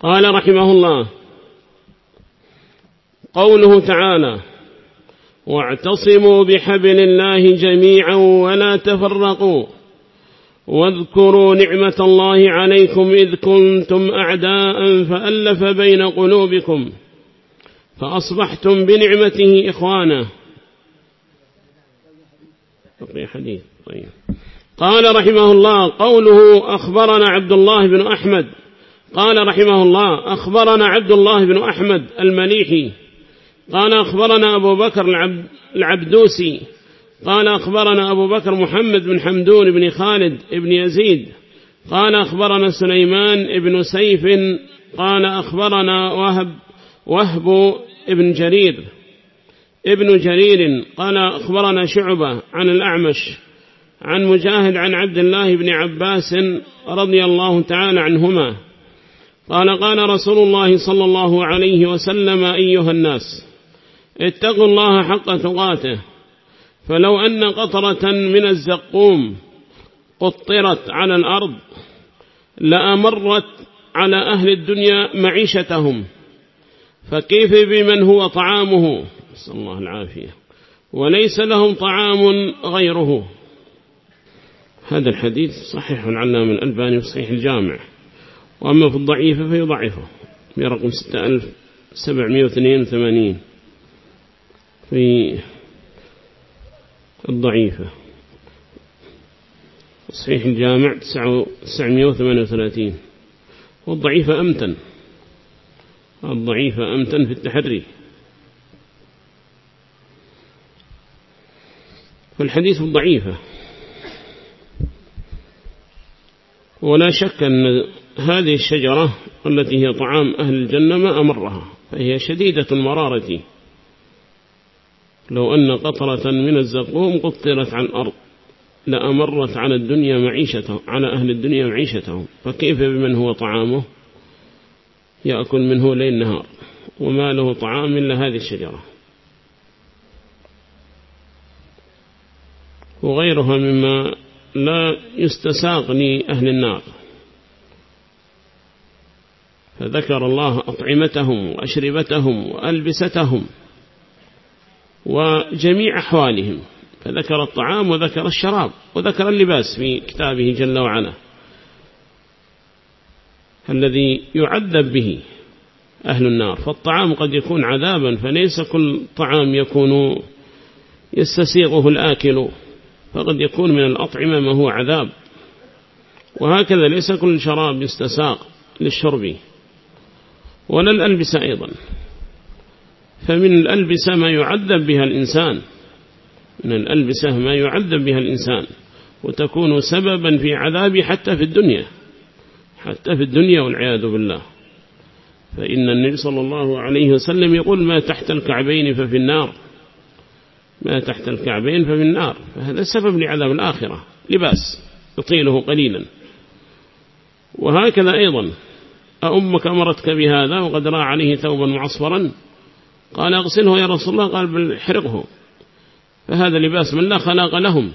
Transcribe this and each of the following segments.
قال رحمه الله قوله تعالى واعتصموا بحبل الله جميعا ولا تفرقوا واذكروا نعمة الله عليكم إذ كنتم أعداء فألف بين قلوبكم فأصبحتم بنعمته إخوانا. حديث طيب. قال رحمه الله قوله أخبرنا عبد الله بن أحمد قال رحمه الله أخبرنا عبد الله بن أحمد المليحي. قال أخبرنا أبو بكر العبدوسي. قال أخبرنا أبو بكر محمد بن حمدون بن خالد بن يزيد. قال أخبرنا سليمان بن سيف. قال أخبرنا وهب وهب ابن جرير. ابن جرير. قال أخبرنا شعبة عن الأعمش عن مجاهد عن عبد الله بن عباس رضي الله تعالى عنهما. قال قال رسول الله صلى الله عليه وسلم أيها الناس اتقوا الله حق تقاته فلو أن قطرة من الزقوم قطرت على الأرض لأمرت على أهل الدنيا معيشتهم فكيف بمن هو طعامه؟ صلى الله العافية. وليس لهم طعام غيره. هذا الحديث صحيح العلام الألباني في صحيح الجامع. وأما في الضعيفة فيضعفه برقم 6782 في الضعيفة. صحيح الجامع 938 والضعيفة أمتن. الضعيفة أمتن في التحري. فالحديث الضعيفة. ولا شك أن هذه الشجرة التي هي طعام أهل الجنة ما أمرها فهي شديدة المرارة. لو أن قطرة من الزقوم قطرت عن الأرض لأمرت على الدنيا معيشته على أهل الدنيا معيشتهم فكيف بمن هو طعامه؟ يأكل منه ليل نهار وما له طعام إلا هذه الشجرة. وغيرها مما لا يستساق لأهل النار. فذكر الله أطعمتهم وأشربتهم وألبستهم وجميع أحوالهم فذكر الطعام وذكر الشراب وذكر اللباس في كتابه جل وعلا. الذي يعذب به أهل النار فالطعام قد يكون عذابا فليس كل طعام يكون يستسيغه الآكل فقد يكون من الأطعمة ما هو عذاب. وهكذا ليس كل شراب يستساق للشرب. ولا الألبسة أيضا. فمن الألبسة ما يعذب بها الإنسان. من الألبسة ما يعذب بها الإنسان. وتكون سببا في عذاب حتى في الدنيا. حتى في الدنيا والعياذ بالله. فإن النبي صلى الله عليه وسلم يقول ما تحت الكعبين ففي النار. ما تحت الكعبين ففي النار. فهذا سبب لعذاب الآخرة. لباس. يطيله قليلا. وهكذا أيضا. أمك أمرتك بهذا وقد رأى عليه ثوبا معصفرا؟ قال أغسله يا رسول الله. قال بل حرقه فهذا لباس من لا خلاق لهم.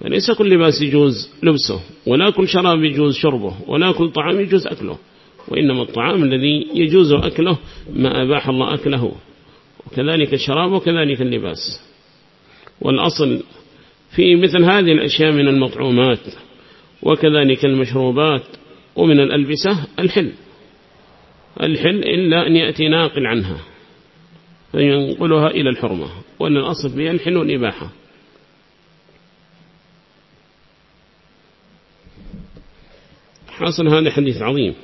فليس كل لباس يجوز لبسه ولا كل شراب يجوز شربه ولا كل طعام يجوز أكله. وإنما الطعام الذي يجوز أكله ما أباح الله أكله. وكذلك الشراب وكذلك اللباس. والأصل في مثل هذه الأشياء من المطعومات وكذلك المشروبات. ومن الألبسة الحل. الحل إلا أن يأتي ناقل عنها فينقلها إلى الحرمة وأن الأصل فيها الحل والإباحة. حاصل هذا حديث عظيم.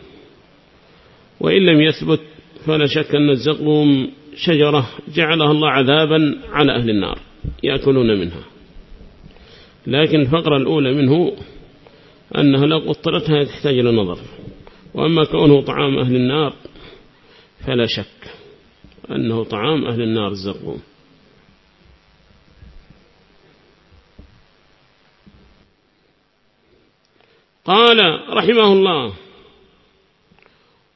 وإن لم يثبت فلا شك أن الزقوم شجرة جعلها الله عذابا على أهل النار يأكلون منها. لكن الفقرة الأولى منه أنها لو قطرتها تحتاج إلى نظر. وأما كونه طعام أهل النار فلا شك أنه طعام أهل النار الزقوم قال رحمه الله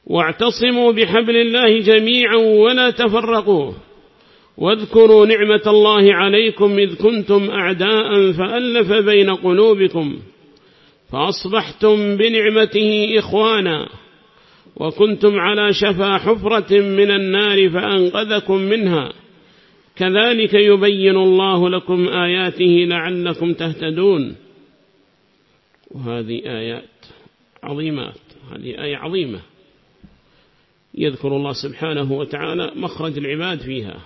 واعتصموا بحبل الله جميعا ولا تفرقوا واذكروا نعمة الله عليكم إذ كنتم أعداء فألف بين قلوبكم فأصبحتم بنعمته إخوانا وكنتم على شفا حفرة من النار فأنقذكم منها. كذلك يبين الله لكم آياته لعلكم تهتدون. وهذه آيات عظيمات. هذه آية عظيمة. يذكر الله سبحانه وتعالى مخرج العباد فيها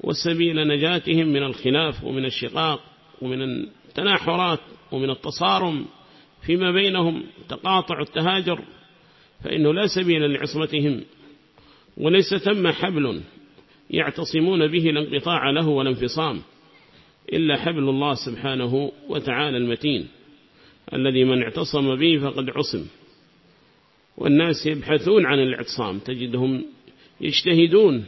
وسبيل نجاتهم من الخلاف ومن الشقاق ومن التناحرات ومن التصارم. فيما بينهم تقاطع التهاجر فإنه لا سبيل لعصمتهم وليس ثم حبل يعتصمون به الانقطاع له والانفصام إلا حبل الله سبحانه وتعالى المتين الذي من اعتصم به فقد عصم. والناس يبحثون عن الاعتصام تجدهم يجتهدون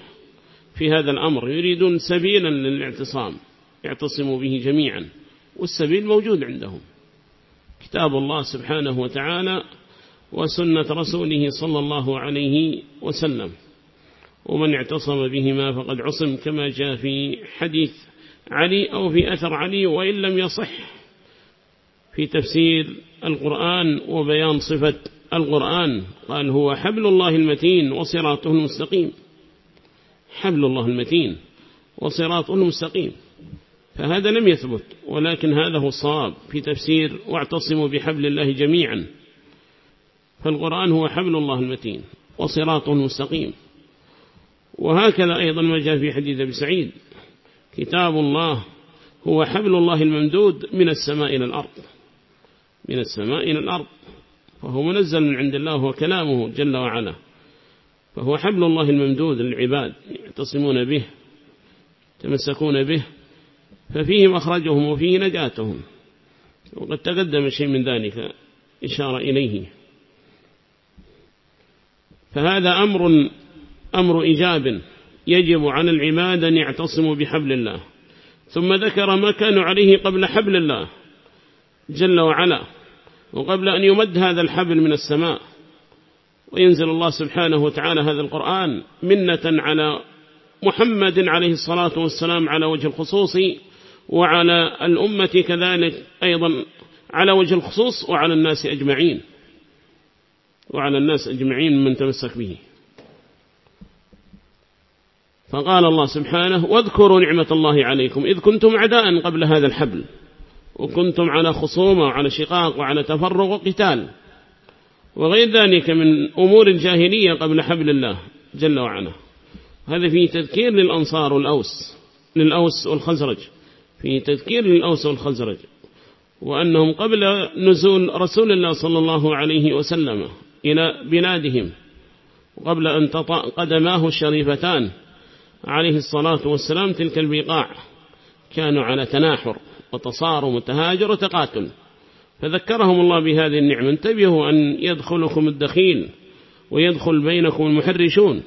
في هذا الأمر يريدون سبيلا للاعتصام يعتصموا به جميعا والسبيل موجود عندهم. كتاب الله سبحانه وتعالى وسنة رسوله صلى الله عليه وسلم. ومن اعتصم بهما فقد عصم كما جاء في حديث علي أو في أثر علي وإن لم يصح في تفسير القرآن وبيان صفة القرآن. قال هو حبل الله المتين وصراطه المستقيم. حبل الله المتين وصراطه المستقيم. فهذا لم يثبت ولكن هذا هو الصواب في تفسير واعتصموا بحبل الله جميعا. فالقرآن هو حبل الله المتين وصراطه المستقيم وهكذا أيضا ما جاء في حديث أبي سعيد كتاب الله هو حبل الله الممدود من السماء إلى الأرض. من السماء إلى الأرض فهو منزل من عند الله وكلامه جل وعلا. فهو حبل الله الممدود للعباد يعتصمون به تمسكون به ففيه مخرجهم وفيه نجاتهم. وقد تقدم شيء من ذلك إشارة إليه. فهذا أمر أمر إجاب يجب على العباد أن يعتصموا بحبل الله. ثم ذكر ما كانوا عليه قبل حبل الله جل وعلا وقبل أن يمد هذا الحبل من السماء. وينزل الله سبحانه وتعالى هذا القرآن منة على محمد عليه الصلاة والسلام على وجه الخصوص وعلى الأمة كذلك أيضا على وجه الخصوص وعلى الناس أجمعين. وعلى الناس أجمعين من تمسك به. فقال الله سبحانه واذكروا نعمة الله عليكم. إذ كنتم عداء قبل هذا الحبل وكنتم على خصومة وعلى شقاق وعلى تفرق وقتال. وغير ذلك من أمور الجاهلية قبل حبل الله جل وعلا. هذا فيه تذكير للأنصار والأوس للأوس والخزرج. فيه تذكير للأوس والخزرج وأنهم قبل نزول رسول الله صلى الله عليه وسلم إلى بلادهم وقبل أن تطأ قدماه الشريفتان عليه الصلاة والسلام تلك البقاع كانوا على تناحر وتصارم وتهاجر وتقاتل. فذكرهم الله بهذه النعمة انتبهوا أن يدخلكم الدخيل ويدخل بينكم المحرشون.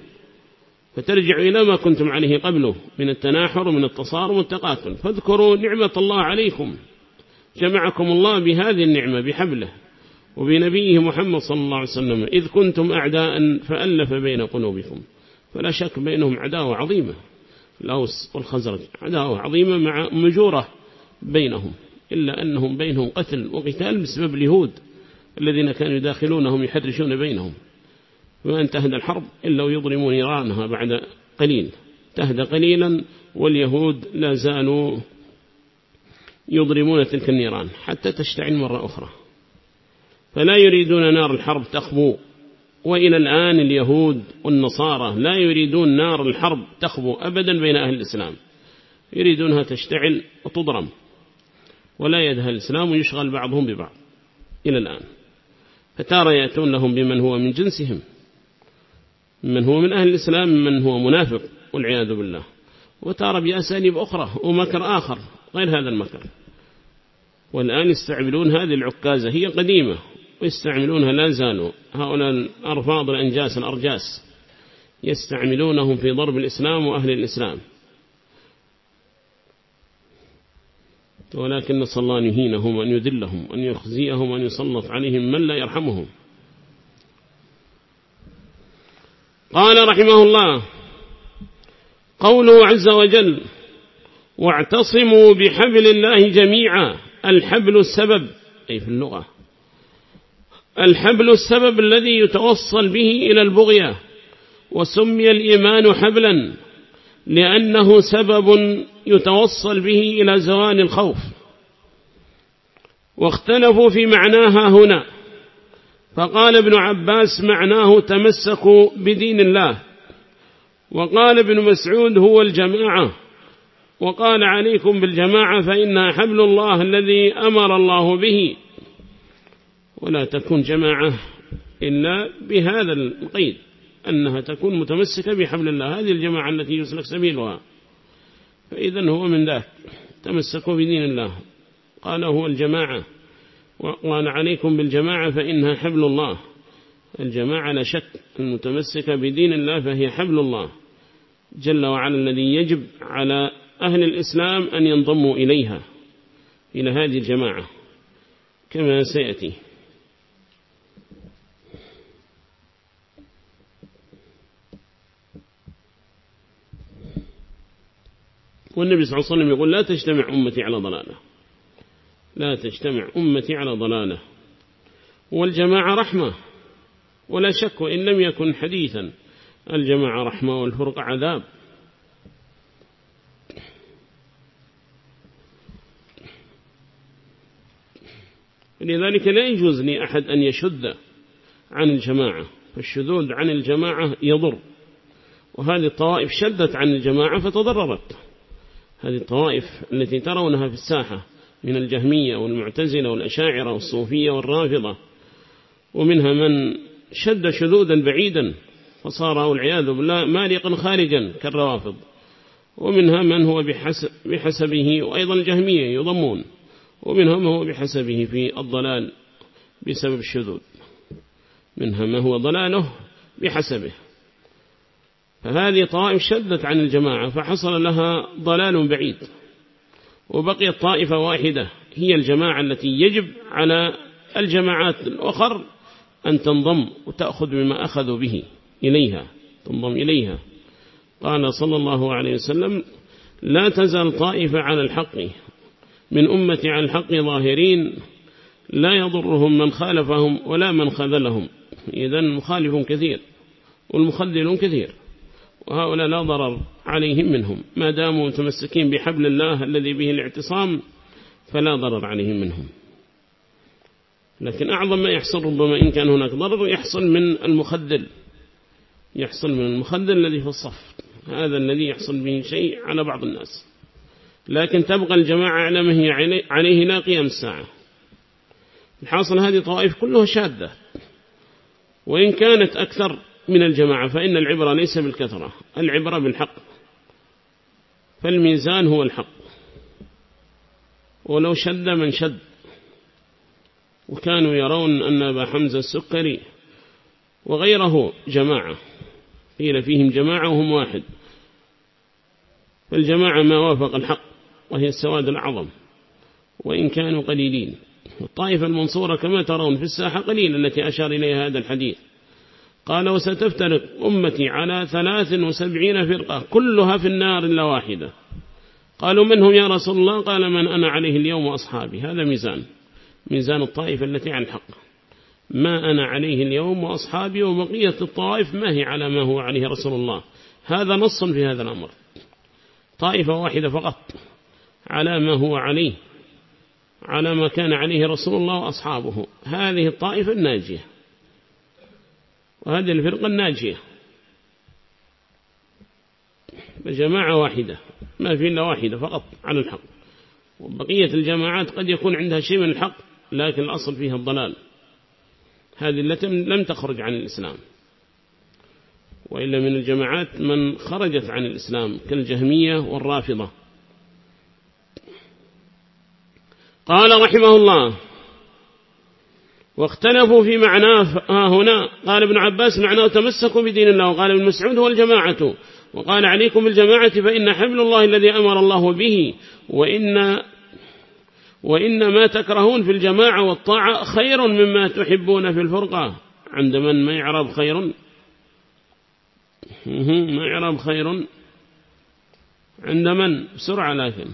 فترجعوا إلى ما كنتم عليه قبله من التناحر ومن التصارم والتقاتل. فاذكروا نعمة الله عليكم. جمعكم الله بهذه النعمة بحبله وبنبيه محمد صلى الله عليه وسلم. إذ كنتم أعداء فألف بين قلوبكم. فلا شك بينهم عداوة عظيمة. الأوس والخزرج عداوة عظيمة مع مجورة بينهم. إلا أنهم بينهم قتل وقتال بسبب اليهود الذين كانوا يداخلونهم يحرشون بينهم. وما انتهد الحرب إلا ويضرمون نيرانها بعد قليل. تهدى قليلا واليهود لا زالوا يضرمون تلك النيران حتى تشتعل مرة أخرى. فلا يريدون نار الحرب تخبو وإلى الآن اليهود والنصارى لا يريدون نار الحرب تخبو أبدا بين أهل الإسلام. يريدونها تشتعل وتضرم ولا يدهى الإسلام ويشغل بعضهم ببعض إلى الآن. فتارى يأتون لهم بمن هو من جنسهم. من هو من أهل الإسلام من هو منافق والعياذ بالله. وتارى بأساليب أخرى ومكر آخر غير هذا المكر. والآن يستعملون هذه العكازة هي قديمة ويستعملونها لا زالوا. هؤلاء الأرفاض الأنجاس الأرجاس يستعملونهم في ضرب الإسلام وأهل الإسلام. ولكن نسأل الله أن يهينهم وأن يذلهم وأن يخزيهم وأن يسلط عليهم من لا يرحمهم. قال رحمه الله قوله عز وجل واعتصموا بحبل الله جميعا الحبل السبب أي في اللغة الحبل السبب الذي يتوصل به إلى البغية وسمي الإيمان حبلا لأنه سبب يتوصل به إلى زوال الخوف. واختلفوا في معناها هنا فقال ابن عباس معناه تمسكوا بدين الله. وقال ابن مسعود هو الجماعة. وقال عليكم بالجماعة فإنها حبل الله الذي أمر الله به. ولا تكون جماعة إلا بهذا القيد. أنها تكون متمسكة بحبل الله. هذه الجماعة التي يسلك سبيلها. فإذا هو من ذاك. تمسكوا بدين الله. قال هو الجماعة. وقال عليكم بالجماعة فإنها حبل الله. الجماعة لا شك المتمسكة بدين الله فهي حبل الله. جل وعلا الذي يجب على أهل الإسلام أن ينضموا إليها إلى هذه الجماعة كما سيأتي. والنبي صلى الله عليه وسلم يقول لا تجتمع أمتي على ضلالة. لا تجتمع أمتي على ضلالة. والجماعة رحمة. ولا شك وإن لم يكن حديثا الجماعة رحمة والفرق عذاب. لذلك لا يجوز لي أحد أن يشد عن الجماعة. فالشذوذ عن الجماعة يضر. وهذه الطوائف شدت عن الجماعة فتضررت. هذه الطوائف التي ترونها في الساحة. من الجهمية والمعتزلة والأشاعرة والصوفية والرافضة ومنها من شد شذوذا بعيدا فصار والعياذ بالله مالقا خارجا كالروافض ومنها من هو بحسب بحسبه وأيضا الجهمية يضمون ومنها ما هو بحسبه في الضلال بسبب الشذوذ منها ما هو ضلاله بحسبه. فهذه طائف شدت عن الجماعة فحصل لها ضلال بعيد. وبقيت طائفة واحدة هي الجماعة التي يجب على الجماعات الأخر أن تنضم وتأخذ بما أخذوا به إليها تنضم إليها. قال صلى الله عليه وسلم لا تزال طائفة على الحق من أمتي على الحق ظاهرين لا يضرهم من خالفهم ولا من خذلهم. إذا مخالف كثير والمخذلون كثير وهؤلاء لا ضرر. عليهم منهم. ما داموا متمسكين بحبل الله الذي به الاعتصام فلا ضرر عليهم منهم. لكن أعظم ما يحصل ربما إن كان هناك ضرر يحصل من المخذل. يحصل من المخذل الذي في الصف. هذا الذي يحصل به شيء على بعض الناس. لكن تبقى الجماعة على ما هي عليه لا قيام الساعة الحاصل هذه طوائف كلها شاذة. وإن كانت أكثر من الجماعة فإن العبرة ليس بالكثرة. العبرة بالحق. فالميزان هو الحق. ولو شد من شد. وكانوا يرون أن أبا حمزة السكري وغيره جماعة. قيل فيهم جماعة وهم واحد. فالجماعة ما وافق الحق وهي السواد الأعظم. وإن كانوا قليلين. الطائفة المنصورة كما ترون في الساحة قليلة التي أشار إليها هذا الحديث. قال وستفترق أمتي على ثلاث وسبعين فرقة كلها في النار إلا واحدة. قالوا منهم يا رسول الله؟ قال من أنا عليه اليوم وأصحابي. هذا ميزان ميزان الطائفة التي عن الحق. ما أنا عليه اليوم وأصحابي وبقية الطائف ما هي على ما هو عليه رسول الله. هذا نص في هذا الأمر. طائفة واحدة فقط على ما هو عليه على ما كان عليه رسول الله وأصحابه. هذه الطائفة الناجية. وهذه الفرقة الناجية. جماعة واحدة ما في إلا واحدة فقط على الحق. وبقية الجماعات قد يكون عندها شيء من الحق لكن الأصل فيها الضلال. هذه التي لم تخرج عن الإسلام. وإلا من الجماعات من خرجت عن الإسلام كالجهمية والرافضة. قال رحمه الله واختلفوا في معناه هنا. قال ابن عباس معناه تمسكوا بدين الله. وقال ابن مسعود هو الجماعة. وقال عليكم بالجماعة فإن حبل الله الذي أمر الله به وإن وإن ما تكرهون في الجماعة والطاعة خير مما تحبون في الفرقة. عند من؟ ما يعرب خير؟ ما يعرب خير؟ عند من؟ بسرعة لكن.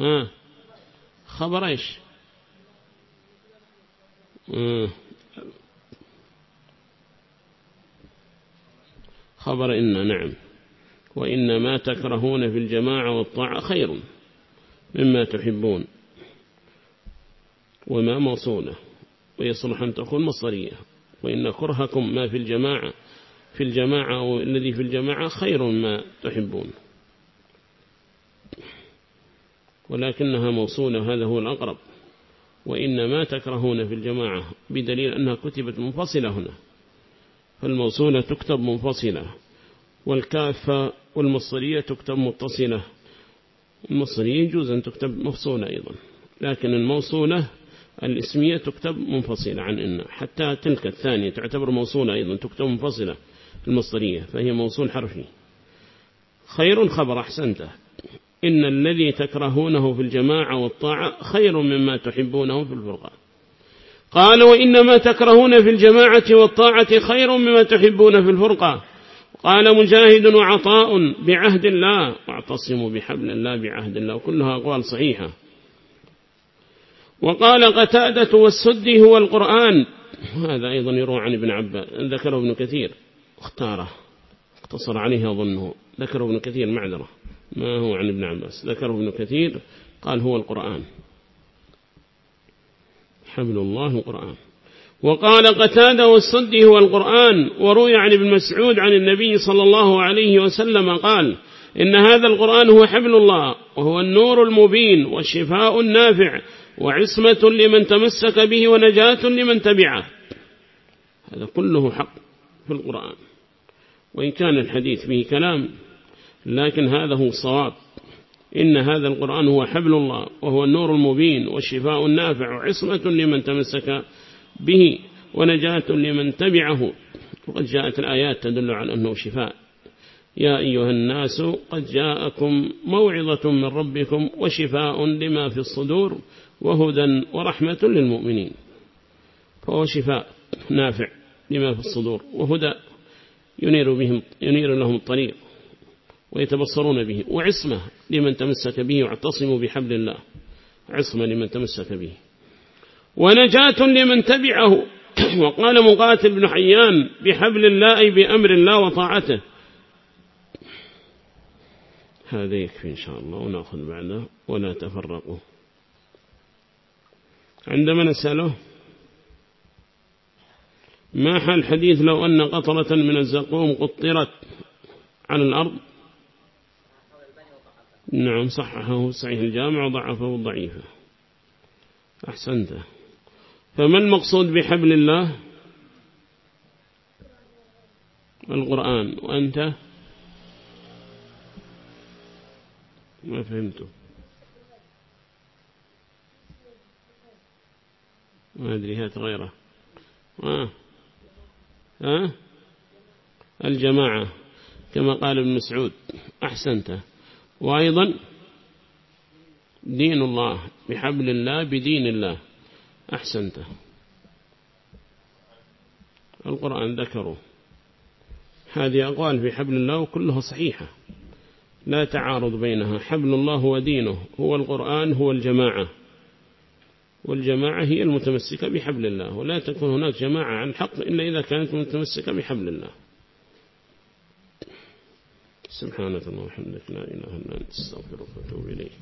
ها. خبر آه. خبر إن نعم. وإنما تكرهون في الجماعة والطاعة خير مما تحبون وما موصولة ويصلح أن تكون مصرية وإن كرهكم ما في الجماعة في الجماعة أو الذي في الجماعة خير ما تحبون. ولكنها موصولة. هذا هو الأقرب. وإنما تكرهون في الجماعة بدليل أنها كتبت منفصلة هنا فالموصولة تكتب منفصلة والكافة والمصرية تكتب متصلة المصرية يجوز أن تكتب مفصولة أيضا لكن الموصولة الإسمية تكتب منفصلة عن إن حتى تلك الثانية تعتبر موصولة أيضا تكتب منفصلة المصرية فهي موصول حرفي. خير خبر أحسنته. إن الذي تكرهونه في الجماعة والطاعة خير مما تحبونه في الفرقان. قال وإنما تكرهون في الجماعة والطاعة خير مما تحبون في الفرقة قال مجاهد وعطاء بعهد الله. واعتصموا بحبل الله بعهد الله. وكلها أقوال صحيحة. وقال قتادة والسدي هو القرآن. هذا أيضا يروى عن ابن عباس. ذكره ابن كثير. اختاره. اقتصر عليه أظنه. ذكره ابن كثير معذرة. ما هو عن ابن عباس. ذكره ابن كثير قال هو القرآن. حبل الله القرآن. وقال قتادة والصدي هو القرآن وروي عن ابن مسعود عن النبي صلى الله عليه وسلم قال إن هذا القرآن هو حبل الله وهو النور المبين والشفاء النافع وعصمة لمن تمسك به ونجاة لمن تبعه. هذا كله حق في القرآن. وإن كان الحديث فيه كلام لكن هذا هو الصواب. إن هذا القرآن هو حبل الله وهو النور المبين والشفاء النافع وعصمة لمن تمسك به ونجاة لمن تبعه. وقد جاءت الآيات تدل على أنه شفاء. يا أيها الناس قد جاءكم موعظة من ربكم وشفاء لما في الصدور وهدى ورحمة للمؤمنين. فهو شفاء نافع لما في الصدور وهدى ينير, بهم ينير لهم الطريق. ويتبصرون به. وعصمة لمن تمسك به واعتصموا بحبل الله. عصمة لمن تمسك به. ونجاة لمن تبعه. وقال مقاتل بن حيان بحبل الله أي بأمر الله وطاعته. هذا يكفي إن شاء الله ونأخذ بعده ولا تفرقوا. عندما نسأله ما حال الحديث لو أن قطرة من الزقوم قطرت على الأرض؟ نعم صححه صحيح الجامع وضعفه ضعيفة. أحسنت. فما المقصود بحبل الله؟ القرآن. وأنت؟ ما فهمته ما أدري هات غيره. آه. آه. الجماعة كما قال ابن مسعود. أحسنت. وأيضا دين الله بحبل الله بدين الله. أحسنت. القرآن ذكره هذه أقوال في حبل الله وكلها صحيحة. لا تعارض بينها. حبل الله ودينه هو القرآن هو الجماعة. والجماعة هي المتمسكة بحبل الله. ولا تكون هناك جماعة عن حق إلا إذا كانت متمسكة بحبل الله. سبحانك اللهم وبحمدك لا إله إلا أنت أستغفرك وأتوب إليك.